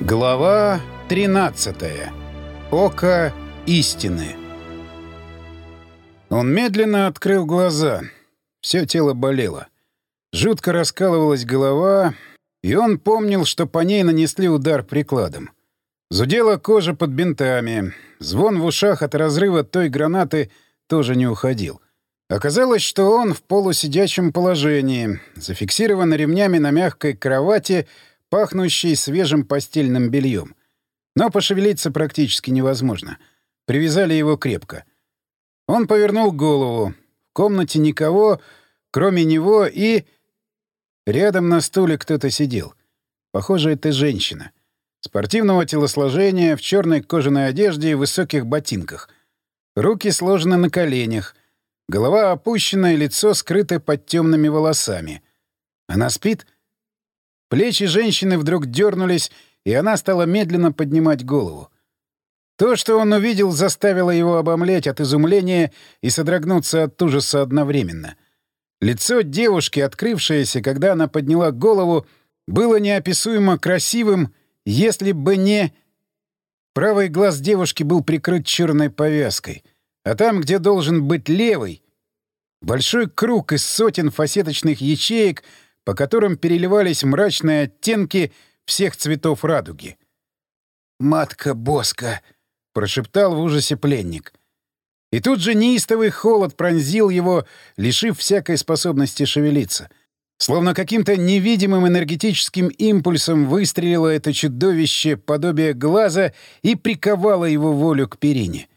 Глава 13. Око истины. Он медленно открыл глаза. Все тело болело. Жутко раскалывалась голова, и он помнил, что по ней нанесли удар прикладом. Зудела кожа под бинтами. Звон в ушах от разрыва той гранаты тоже не уходил. Оказалось, что он в полусидячем положении, зафиксирован ремнями на мягкой кровати — пахнущий свежим постельным бельем. Но пошевелиться практически невозможно. Привязали его крепко. Он повернул голову. В комнате никого, кроме него и... Рядом на стуле кто-то сидел. Похоже, это женщина. Спортивного телосложения, в черной кожаной одежде и высоких ботинках. Руки сложены на коленях. Голова опущена и лицо скрыто под темными волосами. Она спит — Плечи женщины вдруг дернулись, и она стала медленно поднимать голову. То, что он увидел, заставило его обомлеть от изумления и содрогнуться от ужаса одновременно. Лицо девушки, открывшееся, когда она подняла голову, было неописуемо красивым, если бы не... Правый глаз девушки был прикрыт черной повязкой, а там, где должен быть левый, большой круг из сотен фасеточных ячеек — по которым переливались мрачные оттенки всех цветов радуги. «Матка Боска!» — прошептал в ужасе пленник. И тут же неистовый холод пронзил его, лишив всякой способности шевелиться. Словно каким-то невидимым энергетическим импульсом выстрелило это чудовище подобие глаза и приковало его волю к перине.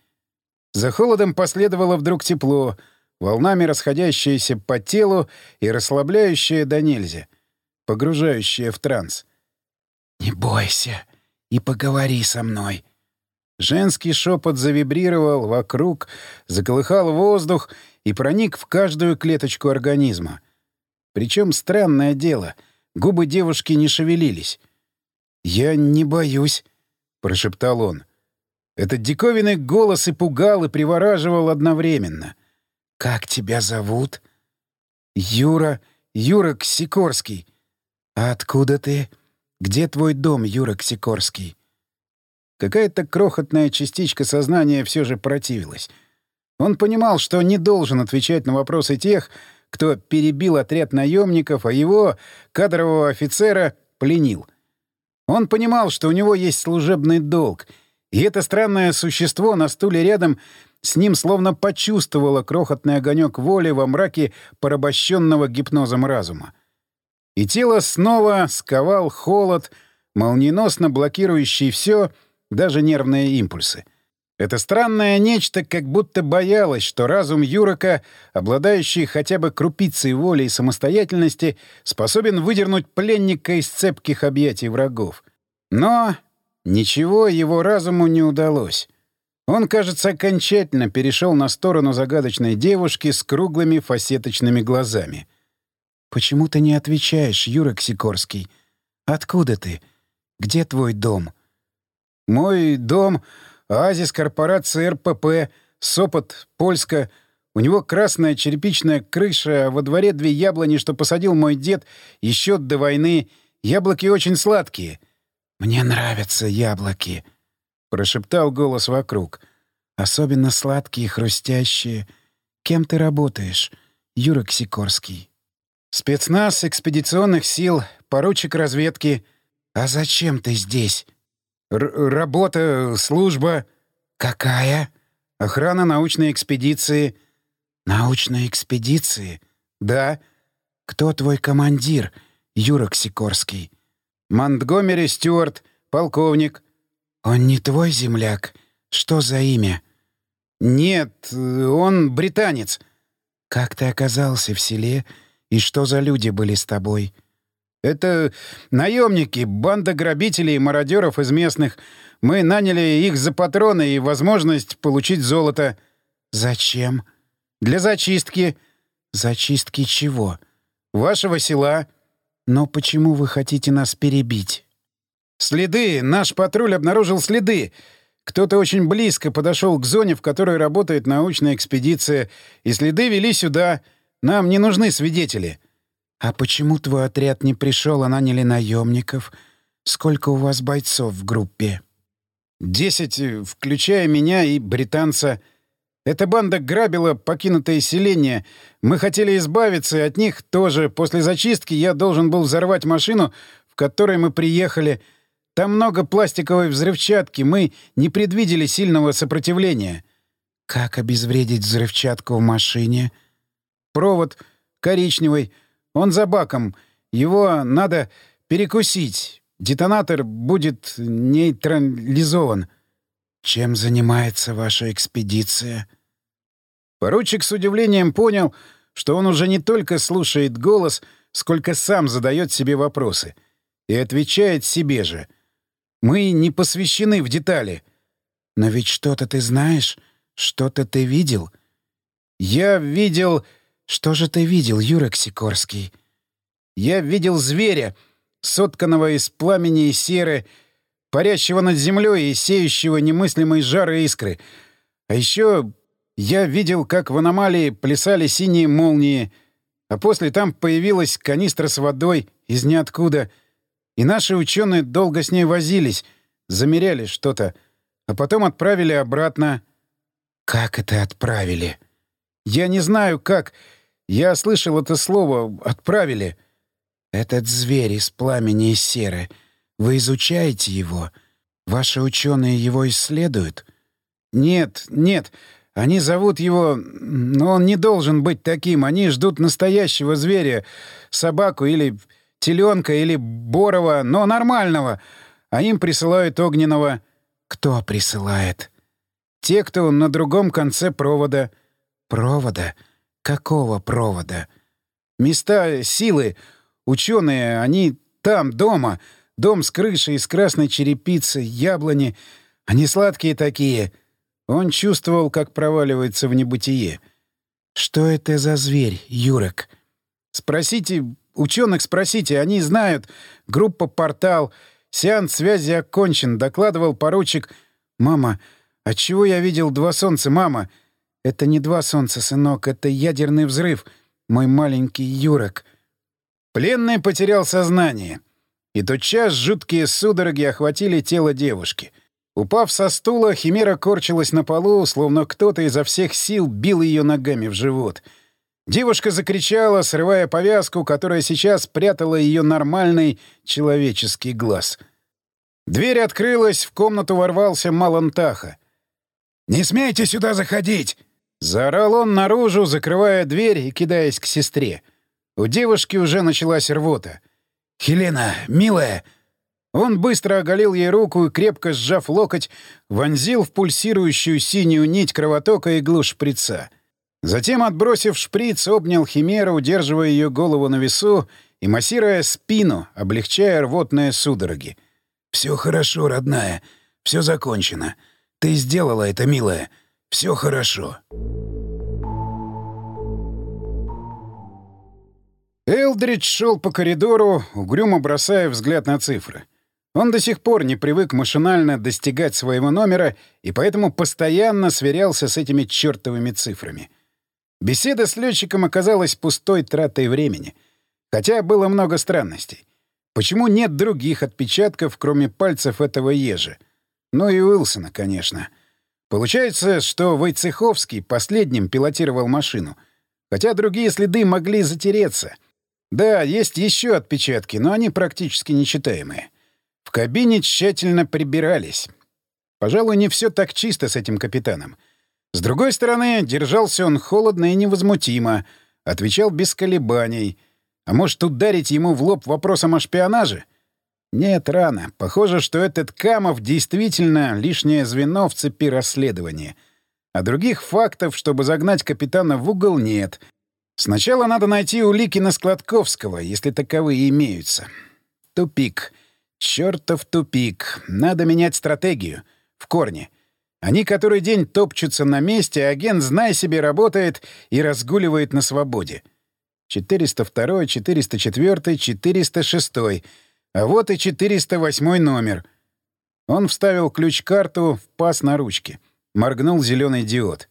За холодом последовало вдруг тепло — волнами расходящаяся по телу и расслабляющая до нельзя, погружающая в транс. «Не бойся и поговори со мной». Женский шепот завибрировал вокруг, заколыхал воздух и проник в каждую клеточку организма. Причем странное дело, губы девушки не шевелились. «Я не боюсь», — прошептал он. Этот диковинный голос и пугал, и привораживал одновременно — «Как тебя зовут?» «Юра... Юра Ксикорский». «А откуда ты? Где твой дом, Юра Ксикорский?» Какая-то крохотная частичка сознания все же противилась. Он понимал, что не должен отвечать на вопросы тех, кто перебил отряд наемников, а его, кадрового офицера, пленил. Он понимал, что у него есть служебный долг, и это странное существо на стуле рядом с ним словно почувствовала крохотный огонек воли во мраке порабощенного гипнозом разума. И тело снова сковал холод, молниеносно блокирующий все, даже нервные импульсы. Это странное нечто как будто боялось, что разум Юрока, обладающий хотя бы крупицей воли и самостоятельности, способен выдернуть пленника из цепких объятий врагов. Но ничего его разуму не удалось. Он, кажется, окончательно перешел на сторону загадочной девушки с круглыми фасеточными глазами. «Почему ты не отвечаешь, Юра Ксикорский? Откуда ты? Где твой дом?» «Мой дом — оазис корпорации РПП, Сопот, Польска. У него красная черепичная крыша, а во дворе две яблони, что посадил мой дед еще до войны. Яблоки очень сладкие». «Мне нравятся яблоки», прошептал голос вокруг. «Особенно сладкие, хрустящие. Кем ты работаешь, Юра Ксикорский?» «Спецназ экспедиционных сил, поручик разведки». «А зачем ты здесь?» Р «Работа, служба». «Какая?» «Охрана научной экспедиции». «Научной экспедиции?» «Да». «Кто твой командир, Юра Ксикорский?» «Монтгомери Стюарт, полковник». «Он не твой земляк? Что за имя?» «Нет, он британец». «Как ты оказался в селе? И что за люди были с тобой?» «Это наемники, банда грабителей и мародеров из местных. Мы наняли их за патроны и возможность получить золото». «Зачем?» «Для зачистки». «Зачистки чего?» «Вашего села». «Но почему вы хотите нас перебить?» «Следы! Наш патруль обнаружил следы! Кто-то очень близко подошел к зоне, в которой работает научная экспедиция, и следы вели сюда. Нам не нужны свидетели». «А почему твой отряд не пришел, а наняли наемников? Сколько у вас бойцов в группе?» «Десять, включая меня и британца. Эта банда грабила покинутое селение. Мы хотели избавиться, от них тоже. После зачистки я должен был взорвать машину, в которой мы приехали. Там много пластиковой взрывчатки. Мы не предвидели сильного сопротивления». «Как обезвредить взрывчатку в машине?» «Провод коричневый. Он за баком. Его надо перекусить. Детонатор будет нейтрализован. Чем занимается ваша экспедиция? Поручик с удивлением понял, что он уже не только слушает голос, сколько сам задает себе вопросы. И отвечает себе же. Мы не посвящены в детали. Но ведь что-то ты знаешь, что-то ты видел. Я видел... Что же ты видел, Юрек Сикорский? Я видел зверя, сотканного из пламени и серы, парящего над землей и сеющего немыслимые жары искры. А еще я видел, как в аномалии плясали синие молнии, а после там появилась канистра с водой из ниоткуда. И наши ученые долго с ней возились, замеряли что-то, а потом отправили обратно. «Как это отправили?» «Я не знаю, как. Я слышал это слово «отправили». Этот зверь из пламени и серы. Вы изучаете его? Ваши ученые его исследуют? Нет, нет. Они зовут его... Но он не должен быть таким. Они ждут настоящего зверя. Собаку или теленка или борова, но нормального. А им присылают огненного. Кто присылает? Те, кто на другом конце провода. Провода? Какого провода? Места силы. Ученые, они там, дома. Дом с крышей из красной черепицы, яблони. Они сладкие такие. Он чувствовал, как проваливается в небытие. «Что это за зверь, Юрок?» «Спросите, ученых спросите, они знают. Группа «Портал». Сеанс связи окончен», — докладывал поручик. «Мама, отчего я видел два солнца, мама?» «Это не два солнца, сынок, это ядерный взрыв, мой маленький Юрок». Пленный потерял сознание. И тотчас жуткие судороги охватили тело девушки. Упав со стула, Химера корчилась на полу, словно кто-то изо всех сил бил ее ногами в живот. Девушка закричала, срывая повязку, которая сейчас прятала ее нормальный человеческий глаз. Дверь открылась, в комнату ворвался Малантаха. «Не смейте сюда заходить!» Заорал он наружу, закрывая дверь и кидаясь к сестре. У девушки уже началась рвота. «Хелена, милая!» Он быстро оголил ей руку и, крепко сжав локоть, вонзил в пульсирующую синюю нить кровотока иглу шприца. Затем, отбросив шприц, обнял Химеру, удерживая ее голову на весу и массируя спину, облегчая рвотные судороги. «Все хорошо, родная. Все закончено. Ты сделала это, милая. Все хорошо». Элдридж шел по коридору, угрюмо бросая взгляд на цифры. Он до сих пор не привык машинально достигать своего номера и поэтому постоянно сверялся с этими чертовыми цифрами. Беседа с летчиком оказалась пустой тратой времени. Хотя было много странностей. Почему нет других отпечатков, кроме пальцев этого ежа? Ну и Уилсона, конечно. Получается, что Войцеховский последним пилотировал машину. Хотя другие следы могли затереться — да, есть еще отпечатки, но они практически нечитаемые. В кабине тщательно прибирались. Пожалуй, не все так чисто с этим капитаном. С другой стороны, держался он холодно и невозмутимо, отвечал без колебаний. А может, ударить ему в лоб вопросом о шпионаже? Нет, рано. Похоже, что этот Камов действительно лишнее звено в цепи расследования. А других фактов, чтобы загнать капитана в угол, нет — Сначала надо найти улики на Складковского, если таковые имеются. Тупик. Чёртов тупик. Надо менять стратегию. В корне. Они который день топчутся на месте, а агент, знай себе, работает и разгуливает на свободе. 402, 404, 406. А вот и 408 номер. Он вставил ключ-карту в паз на ручке. Моргнул зеленый диод.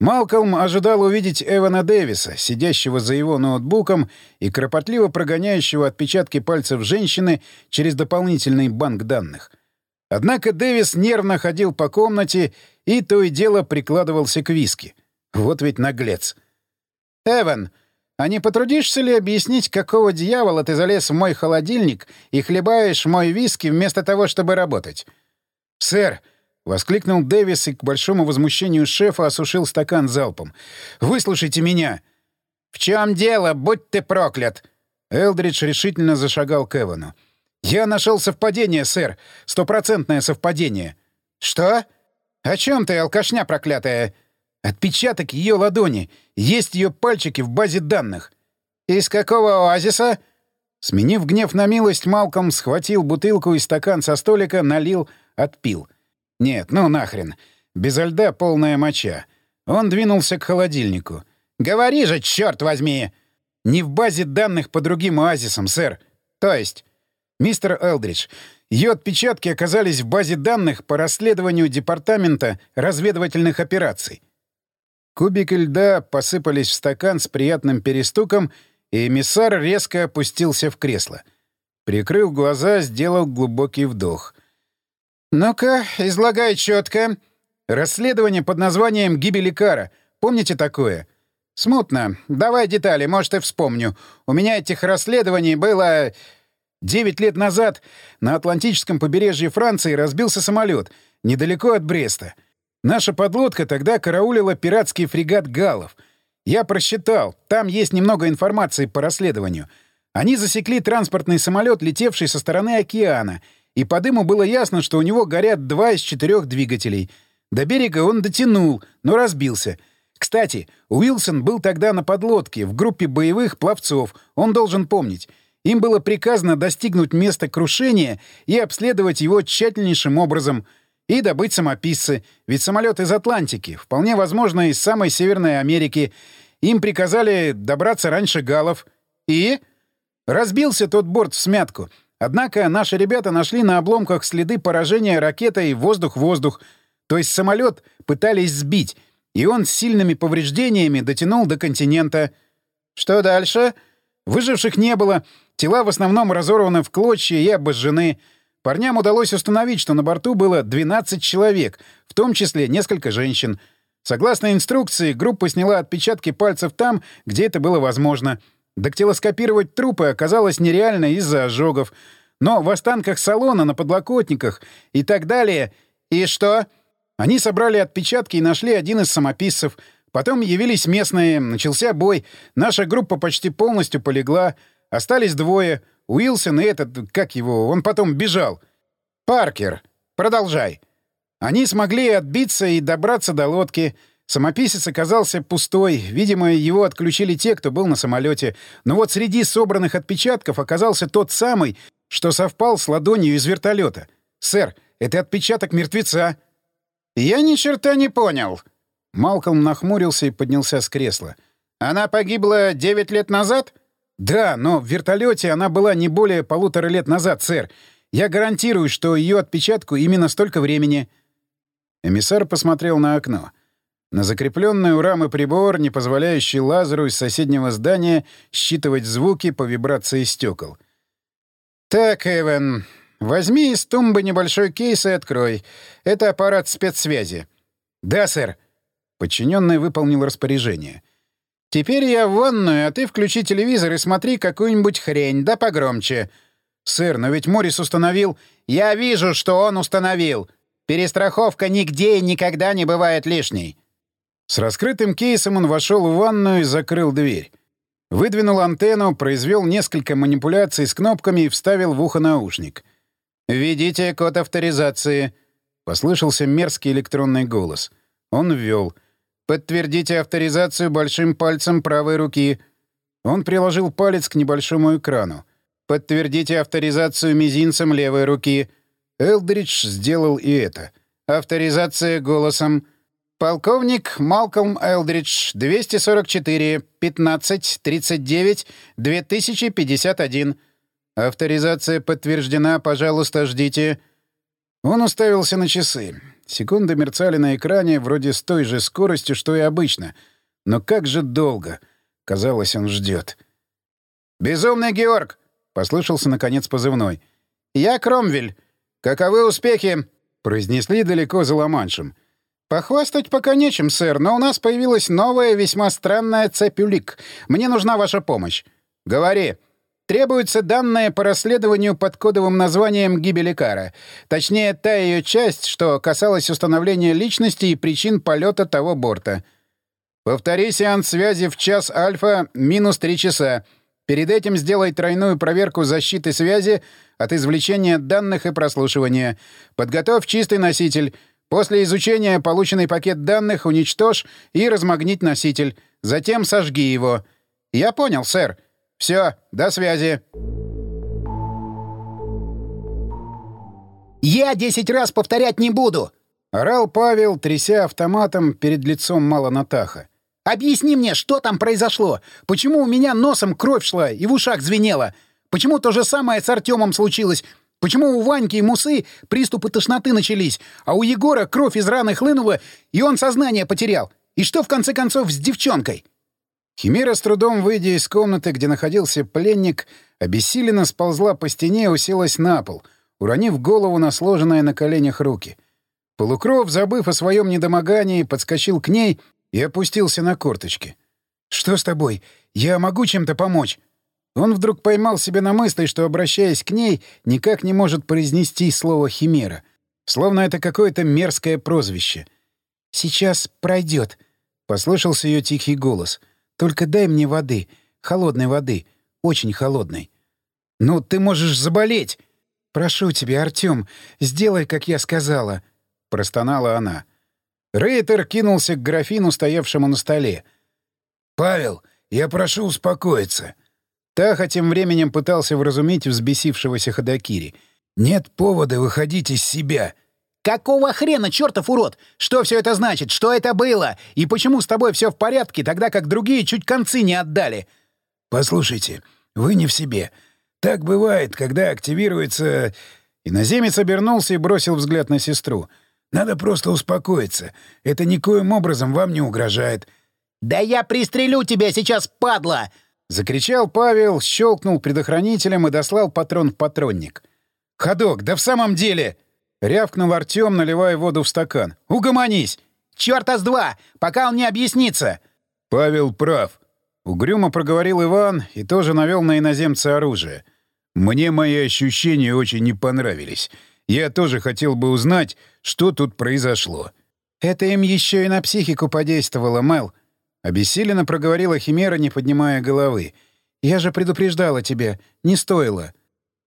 Малкольм ожидал увидеть Эвана Дэвиса, сидящего за его ноутбуком и кропотливо прогоняющего отпечатки пальцев женщины через дополнительный банк данных. Однако Дэвис нервно ходил по комнате и то и дело прикладывался к виски. Вот ведь наглец. «Эван, а не потрудишься ли объяснить, какого дьявола ты залез в мой холодильник и хлебаешь мой виски вместо того, чтобы работать?» «Сэр!» — воскликнул Дэвис и к большому возмущению шефа осушил стакан залпом. «Выслушайте меня!» «В чем дело? Будь ты проклят!» Элдридж решительно зашагал к Эвану. «Я нашел совпадение, сэр. Стопроцентное совпадение». «Что? О чем ты, алкашня проклятая?» «Отпечаток ее ладони. Есть ее пальчики в базе данных». «Из какого оазиса?» Сменив гнев на милость, Малком схватил бутылку и стакан со столика, налил, отпил. «Нет, ну нахрен. Безо льда полная моча». Он двинулся к холодильнику. «Говори же, черт возьми!» «Не в базе данных по другим оазисам, сэр. То есть...» «Мистер Элдридж, ее отпечатки оказались в базе данных по расследованию Департамента разведывательных операций». Кубики льда посыпались в стакан с приятным перестуком, и эмиссар резко опустился в кресло. Прикрыв глаза, сделал глубокий вдох. «Ну-ка, излагай четко. Расследование под названием «Гибель Икара». Помните такое?» «Смутно. Давай детали, может, и вспомню. У меня этих расследований было...» Девять лет назад на Атлантическом побережье Франции разбился самолет недалеко от Бреста. Наша подлодка тогда караулила пиратский фрегат «Галлов». Я просчитал, там есть немного информации по расследованию. Они засекли транспортный самолет, летевший со стороны океана, и по дыму было ясно, что у него горят два из четырех двигателей. До берега он дотянул, но разбился. Кстати, Уилсон был тогда на подлодке, в группе боевых пловцов, он должен помнить. Им было приказано достигнуть места крушения и обследовать его тщательнейшим образом и добыть самописцы, ведь самолет из Атлантики, вполне возможно, из самой Северной Америки. Им приказали добраться раньше галов. И? Разбился тот борт в смятку. Однако наши ребята нашли на обломках следы поражения ракетой воздух-воздух. То есть самолет пытались сбить, и он с сильными повреждениями дотянул до континента. Что дальше? Выживших не было, Тела в основном разорваны в клочья и обожжены. Парням удалось установить, что на борту было 12 человек, в том числе несколько женщин. Согласно инструкции, группа сняла отпечатки пальцев там, где это было возможно. Дактилоскопировать трупы оказалось нереально из-за ожогов. Но в останках салона, на подлокотниках и так далее... И что? Они собрали отпечатки и нашли один из самописцев. Потом явились местные, начался бой. Наша группа почти полностью полегла. Остались двое. Уилсон и этот, как его, он потом бежал. Паркер. Продолжай. Они смогли отбиться и добраться до лодки. Самописец оказался пустой. Видимо, его отключили те, кто был на самолете. Но вот среди собранных отпечатков оказался тот самый, что совпал с ладонью из вертолета. «Сэр, это отпечаток мертвеца». «Я ни черта не понял». Малкольм нахмурился и поднялся с кресла. «Она погибла девять лет назад?» «Да, но в вертолете она была не более полутора лет назад, сэр. Я гарантирую, что ее отпечатку именно столько времени». Эмиссар посмотрел на окно. На закрепленный у рамы прибор, не позволяющий лазеру из соседнего здания считывать звуки по вибрации стекол. «Так, Эван, возьми из тумбы небольшой кейс и открой. Это аппарат спецсвязи». «Да, сэр». Подчиненный выполнил распоряжение. Теперь я в ванную, а ты включи телевизор и смотри какую-нибудь хрень, да погромче. Сэр, но ведь Морис установил... Я вижу, что он установил. Перестраховка нигде и никогда не бывает лишней. С раскрытым кейсом он вошел в ванную и закрыл дверь. Выдвинул антенну, произвел несколько манипуляций с кнопками и вставил в ухо наушник. «Введите код авторизации», — послышался мерзкий электронный голос. Он ввел. Подтвердите авторизацию большим пальцем правой руки. Он приложил палец к небольшому экрану. Подтвердите авторизацию мизинцем левой руки. Элдридж сделал и это. Авторизация голосом. Полковник Малкольм Элдридж, 244, 15, 39, 2051. Авторизация подтверждена, пожалуйста, ждите. Он уставился на часы. Секунды мерцали на экране вроде с той же скоростью, что и обычно. Но как же долго! Казалось, он ждет. «Безумный Георг!» — послышался, наконец, позывной. «Я Кромвель. Каковы успехи?» — произнесли далеко за Ла-Маншем. «Похвастать пока нечем, сэр, но у нас появилась новая, весьма странная цепь улик. Мне нужна ваша помощь». «Говори». Требуются данные по расследованию под кодовым названием «Гибели Кара». Точнее, та ее часть, что касалась установления личности и причин полета того борта. Повтори сеанс связи в час альфа минус три часа. Перед этим сделай тройную проверку защиты связи от извлечения данных и прослушивания. Подготовь чистый носитель. После изучения полученный пакет данных уничтожь и размагнить носитель. Затем сожги его. Я понял, сэр. Все, до связи. «Я десять раз повторять не буду!» — орал Павел, тряся автоматом перед лицом Малонатаха. «Объясни мне, что там произошло? Почему у меня носом кровь шла и в ушах звенела? Почему то же самое с Артемом случилось? Почему у Ваньки и Мусы приступы тошноты начались, а у Егора кровь из раны хлынула, и он сознание потерял? И что, в конце концов, с девчонкой?» Химера, с трудом выйдя из комнаты, где находился пленник, обессиленно сползла по стене и уселась на пол, уронив голову на сложенные на коленях руки. Полукров, забыв о своем недомогании, подскочил к ней и опустился на корточки. «Что с тобой? Я могу чем-то помочь?» Он вдруг поймал себя на мысли, что, обращаясь к ней, никак не может произнести слово «химера», словно это какое-то мерзкое прозвище. «Сейчас пройдет», — послышался ее тихий голос — только дай мне воды. Холодной воды. Очень холодной. «Ну, ты можешь заболеть!» «Прошу тебя, Артём, сделай, как я сказала», — простонала она. Рейтер кинулся к графину, стоявшему на столе. «Павел, я прошу успокоиться». Таха тем временем пытался вразумить взбесившегося Ходокири. «Нет повода выходить из себя. «Какого хрена, чертов урод? Что все это значит? Что это было? И почему с тобой все в порядке, тогда как другие чуть концы не отдали?» «Послушайте, вы не в себе. Так бывает, когда активируется...» Иноземец обернулся и бросил взгляд на сестру. «Надо просто успокоиться. Это никоим образом вам не угрожает». «Да я пристрелю тебя сейчас, падла!» — закричал Павел, щелкнул предохранителем и дослал патрон в патронник. «Ходок, да в самом деле...» Рявкнул Артем, наливая воду в стакан. «Угомонись!» «Чёрта с два! Пока он не объяснится!» «Павел прав», — угрюмо проговорил Иван и тоже навел на иноземца оружие. «Мне мои ощущения очень не понравились. Я тоже хотел бы узнать, что тут произошло». «Это им еще и на психику подействовало, Мел», — обессиленно проговорила Химера, не поднимая головы. «Я же предупреждала тебя. Не стоило».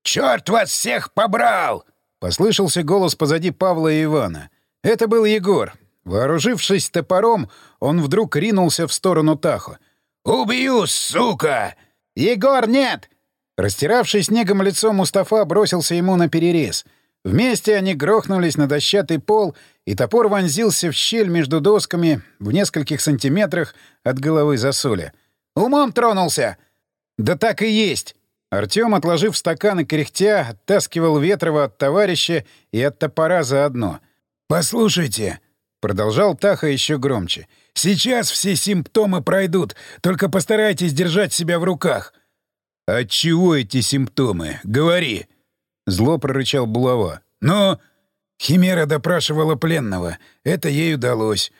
«Черт вас всех побрал!» Послышался голос позади Павла и Ивана. Это был Егор. Вооружившись топором, он вдруг ринулся в сторону Тахо. «Убью, сука!» «Егор, нет!» Растиравший снегом лицо Мустафа бросился ему на перерез. Вместе они грохнулись на дощатый пол, и топор вонзился в щель между досками в нескольких сантиметрах от головы засоля. «Умом тронулся!» «Да так и есть!» Артём, отложив стакан и кряхтя, оттаскивал Ветрова от товарища и от топора заодно. «Послушайте», — продолжал Таха еще громче, — «сейчас все симптомы пройдут, только постарайтесь держать себя в руках». «Отчего эти симптомы? Говори!» — зло прорычал Булава. «Но...» Химера допрашивала пленного. Это ей удалось.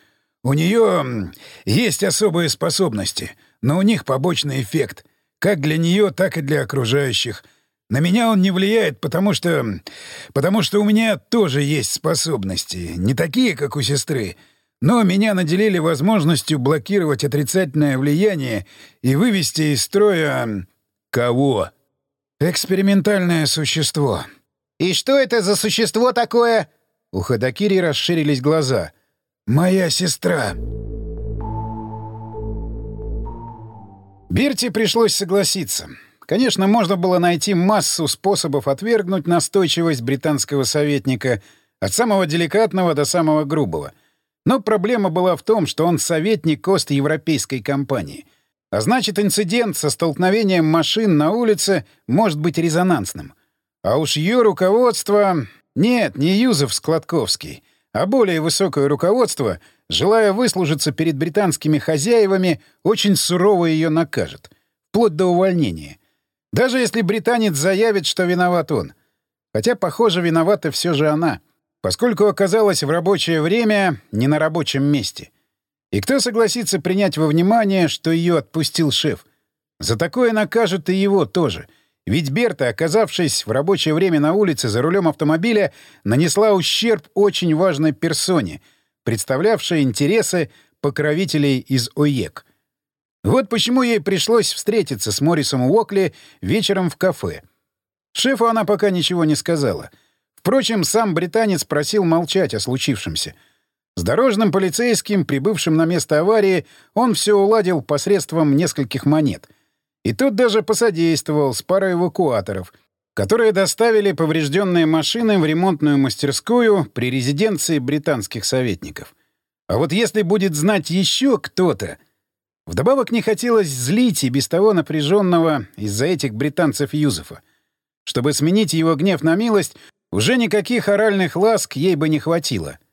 У нее есть особые способности, но у них побочный эффект — как для нее, так и для окружающих. На меня он не влияет, потому что... потому что у меня тоже есть способности. Не такие, как у сестры. Но меня наделили возможностью блокировать отрицательное влияние и вывести из строя... Кого? Экспериментальное существо. «И что это за существо такое?» У Ходокири расширились глаза. «Моя сестра». Берти пришлось согласиться. Конечно, можно было найти массу способов отвергнуть настойчивость британского советника от самого деликатного до самого грубого. Но проблема была в том, что он советник Ост-Европейской компании. А значит, инцидент со столкновением машин на улице может быть резонансным. А уж ее руководство... Нет, не Юзеф Складковский, а более высокое руководство, желая выслужиться перед британскими хозяевами, очень сурово ее накажет, вплоть до увольнения. Даже если британец заявит, что виноват он. Хотя, похоже, виновата все же она, поскольку оказалась в рабочее время не на рабочем месте. И кто согласится принять во внимание, что ее отпустил шеф? За такое накажут и его тоже. Ведь Берта, оказавшись в рабочее время на улице за рулем автомобиля, нанесла ущерб очень важной персоне, представлявшей интересы покровителей из ОЕК. Вот почему ей пришлось встретиться с Моррисом Уокли вечером в кафе. Шефу она пока ничего не сказала. Впрочем, сам британец просил молчать о случившемся — с дорожным полицейским, прибывшим на место аварии, он все уладил посредством нескольких монет. И тот даже посодействовал с парой эвакуаторов, которые доставили поврежденные машины в ремонтную мастерскую при резиденции британских советников. А вот если будет знать еще кто-то... Вдобавок не хотелось злить и без того напряженного из-за этих британцев Юзефа. Чтобы сменить его гнев на милость, уже никаких оральных ласк ей бы не хватило —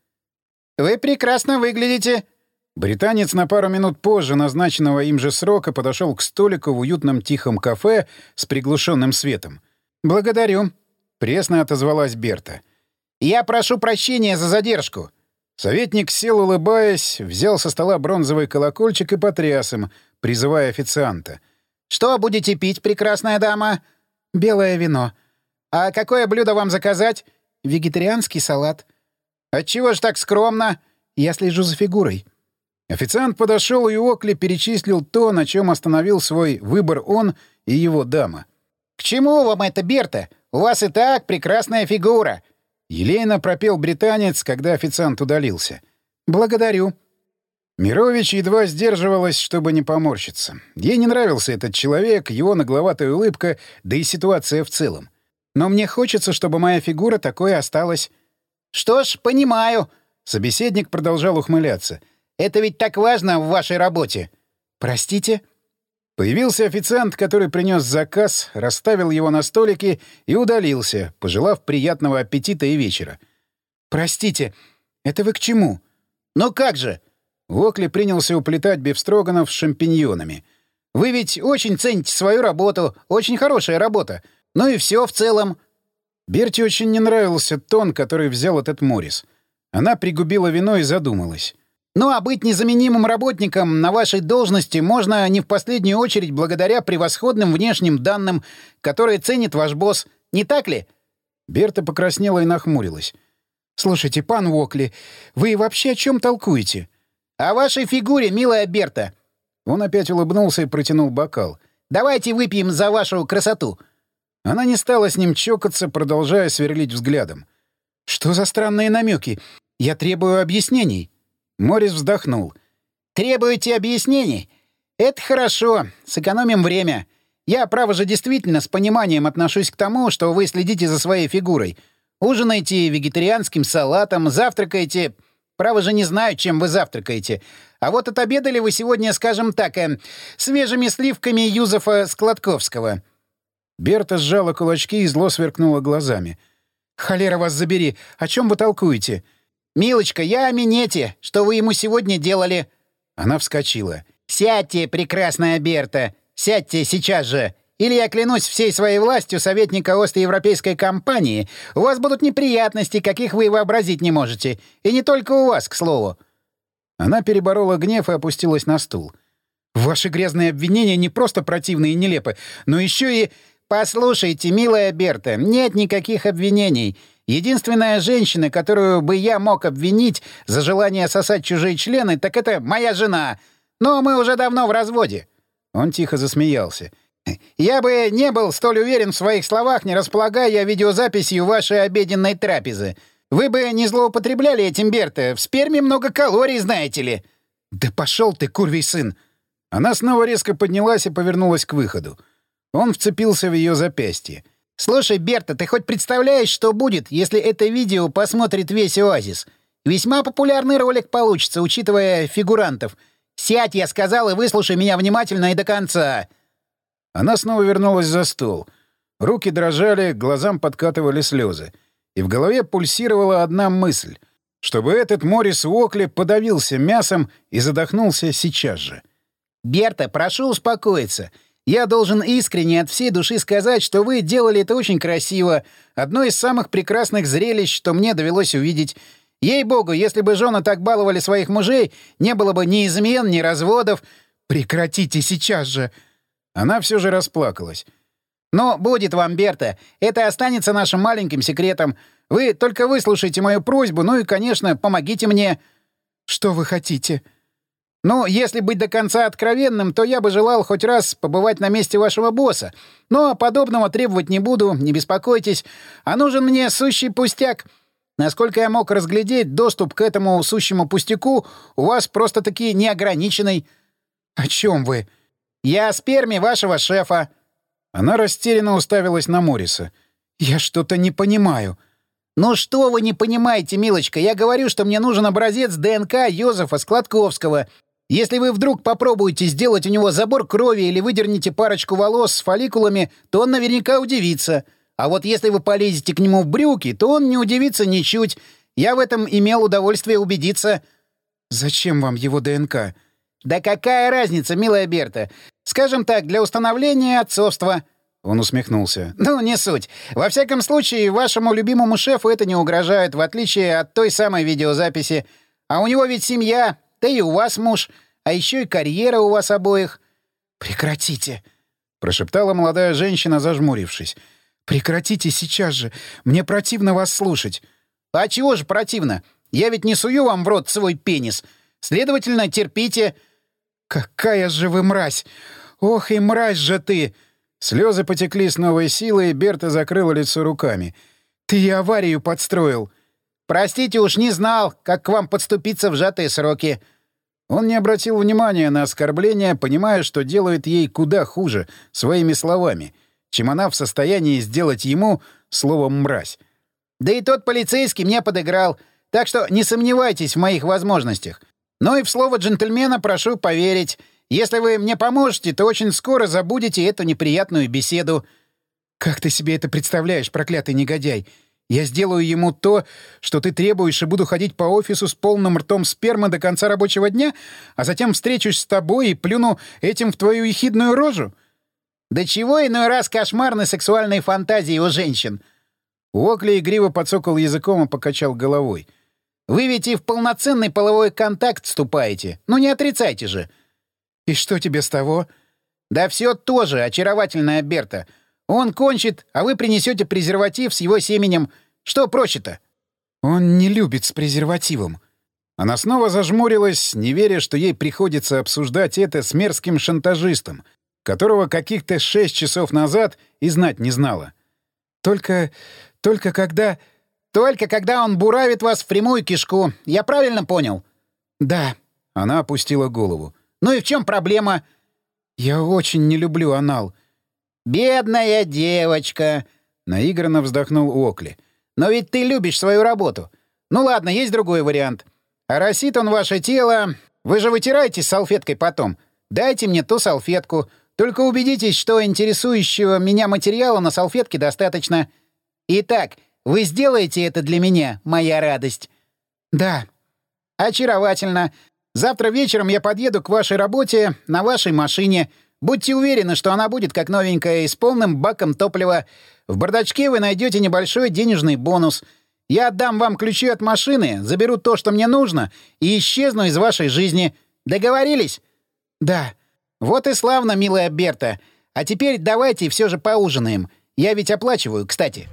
«Вы прекрасно выглядите!» Британец на пару минут позже назначенного им же срока подошел к столику в уютном тихом кафе с приглушенным светом. «Благодарю», — пресно отозвалась Берта. «Я прошу прощения за задержку». Советник сел, улыбаясь, взял со стола бронзовый колокольчик и потряс им, призывая официанта. «Что будете пить, прекрасная дама?» «Белое вино». «А какое блюдо вам заказать?» «Вегетарианский салат». «Отчего ж так скромно?» «Я слежу за фигурой». Официант подошел и Окли перечислил то, на чем остановил свой выбор он и его дама. «К чему вам это, Берта? У вас и так прекрасная фигура!» Елейно пропел британец, когда официант удалился. «Благодарю». Мирович едва сдерживалась, чтобы не поморщиться. Ей не нравился этот человек, его нагловатая улыбка, да и ситуация в целом. Но мне хочется, чтобы моя фигура такой осталась. «Что ж, понимаю». Собеседник продолжал ухмыляться. «Это ведь так важно в вашей работе». «Простите?» Появился официант, который принес заказ, расставил его на столике и удалился, пожелав приятного аппетита и вечера. «Простите, это вы к чему?» «Ну как же?» Вокли принялся уплетать бифстроганов с шампиньонами. «Вы ведь очень цените свою работу, очень хорошая работа. Ну и все в целом. Берти очень не нравился тон, который взял этот Морис. Она пригубила вино и задумалась. «Ну а быть незаменимым работником на вашей должности можно не в последнюю очередь благодаря превосходным внешним данным, которые ценит ваш босс, не так ли?» Берта покраснела и нахмурилась. «Слушайте, пан Уокли, вы вообще о чем толкуете?» «О вашей фигуре, милая Берта!» Он опять улыбнулся и протянул бокал. «Давайте выпьем за вашу красоту!» Она не стала с ним чокаться, продолжая сверлить взглядом. «Что за странные намеки? Я требую объяснений». Морис вздохнул. «Требуете объяснений? Это хорошо. Сэкономим время. Я, право же, действительно с пониманием отношусь к тому, что вы следите за своей фигурой. Ужинаете вегетарианским салатом, завтракаете... Право же не знаю, чем вы завтракаете. А вот отобедали вы сегодня, скажем так, э, свежими сливками Юзефа Складковского. Берта сжала кулачки и зло сверкнула глазами. «Холера вас забери! О чем вы толкуете?» «Милочка, я о минете. Что вы ему сегодня делали?» Она вскочила. «Сядьте, прекрасная Берта! Сядьте сейчас же! Или я клянусь всей своей властью советника Остроевропейской компании, у вас будут неприятности, каких вы вообразить не можете. И не только у вас, к слову». Она переборола гнев и опустилась на стул. «Ваши грязные обвинения не просто противны и нелепы, но еще и «Послушайте, милая Берта, нет никаких обвинений. Единственная женщина, которую бы я мог обвинить за желание сосать чужие члены, так это моя жена. Но мы уже давно в разводе». Он тихо засмеялся. «Я бы не был столь уверен в своих словах, не располагая видеозаписью вашей обеденной трапезы. Вы бы не злоупотребляли этим, Берта. В сперме много калорий, знаете ли». «Да пошел ты, курвий сын!» Она снова резко поднялась и повернулась к выходу. Он вцепился в ее запястье. «Слушай, Берта, ты хоть представляешь, что будет, если это видео посмотрит весь Оазис? Весьма популярный ролик получится, учитывая фигурантов. Сядь, я сказал, и выслушай меня внимательно и до конца». Она снова вернулась за стол. Руки дрожали, глазам подкатывали слезы. И в голове пульсировала одна мысль. чтобы этот Морис Уокли подавился мясом и задохнулся сейчас же. «Берта, прошу успокоиться. Я должен искренне от всей души сказать, что вы делали это очень красиво. Одно из самых прекрасных зрелищ, что мне довелось увидеть. Ей-богу, если бы жены так баловали своих мужей, не было бы ни измен, ни разводов. Прекратите сейчас же!» Она все же расплакалась. «Но будет вам, Берта. Это останется нашим маленьким секретом. Вы только выслушайте мою просьбу, ну и, конечно, помогите мне». «Что вы хотите?» Ну, если быть до конца откровенным, то я бы желал хоть раз побывать на месте вашего босса. Но подобного требовать не буду, не беспокойтесь. А нужен мне сущий пустяк. Насколько я мог разглядеть, доступ к этому сущему пустяку у вас просто-таки неограниченный. О чем вы? Я о сперме вашего шефа. Она растерянно уставилась на Мориса. Я что-то не понимаю. «Ну что вы не понимаете, милочка? Я говорю, что мне нужен образец ДНК Йозефа Складковского. Если вы вдруг попробуете сделать у него забор крови или выдернете парочку волос с фолликулами, то он наверняка удивится. А вот если вы полезете к нему в брюки, то он не удивится ничуть. Я в этом имел удовольствие убедиться. Зачем вам его ДНК? Да какая разница, милая Берта? Скажем так, для установления отцовства. Он усмехнулся. «Ну, не суть. Во всяком случае, вашему любимому шефу это не угрожает, в отличие от той самой видеозаписи. А у него ведь семья, да и у вас муж, а еще и карьера у вас обоих. Прекратите, прошептала молодая женщина, зажмурившись. Прекратите сейчас же. Мне противно вас слушать. А чего же противно? Я ведь не сую вам в рот свой пенис. Следовательно, терпите. Какая же вы мразь! Ох и мразь же ты! Слезы потекли с новой силой, и Берта закрыла лицо руками. Ты и аварию подстроил. Простите, уж не знал, как к вам подступиться в сжатые сроки. Он не обратил внимания на оскорбление, понимая, что делает ей куда хуже своими словами, чем она в состоянии сделать ему словом «мразь». «Да и тот полицейский мне подыграл, так что не сомневайтесь в моих возможностях. Но и в слово джентльмена прошу поверить. Если вы мне поможете, то очень скоро забудете эту неприятную беседу». «Как ты себе это представляешь, проклятый негодяй? Я сделаю ему то, что ты требуешь, и буду ходить по офису с полным ртом спермы до конца рабочего дня, а затем встречусь с тобой и плюну этим в твою ехидную рожу? Да чего иной раз кошмарны сексуальные фантазии у женщин? Уокли игриво подсокал языком и покачал головой. Вы ведь и в полноценный половой контакт вступаете. Ну не отрицайте же. И что тебе с того? Да все тоже, очаровательная Берта. Он кончит, а вы принесете презерватив с его семенем. Что проще-то? Он не любит с презервативом. Она снова зажмурилась, не веря, что ей приходится обсуждать это с мерзким шантажистом, которого каких-то шесть часов назад и знать не знала. Только... только когда... Только когда он буравит вас в прямую кишку. Я правильно понял? Да. Она опустила голову. Ну и в чем проблема? Я очень не люблю анал. «Бедная девочка!» — наигранно вздохнул Окли. «Но ведь ты любишь свою работу. Ну ладно, есть другой вариант. Оросит он ваше тело... Вы же вытираете салфеткой потом. Дайте мне ту салфетку. Только убедитесь, что интересующего меня материала на салфетке достаточно. Итак, вы сделаете это для меня, моя радость?» «Да». «Очаровательно. Завтра вечером я подъеду к вашей работе на вашей машине. Будьте уверены, что она будет как новенькая и с полным баком топлива. В бардачке вы найдете небольшой денежный бонус. Я отдам вам ключи от машины, заберу то, что мне нужно, и исчезну из вашей жизни. Договорились? Да. Вот и славно, милая Берта. А теперь давайте все же поужинаем. Я ведь оплачиваю, кстати.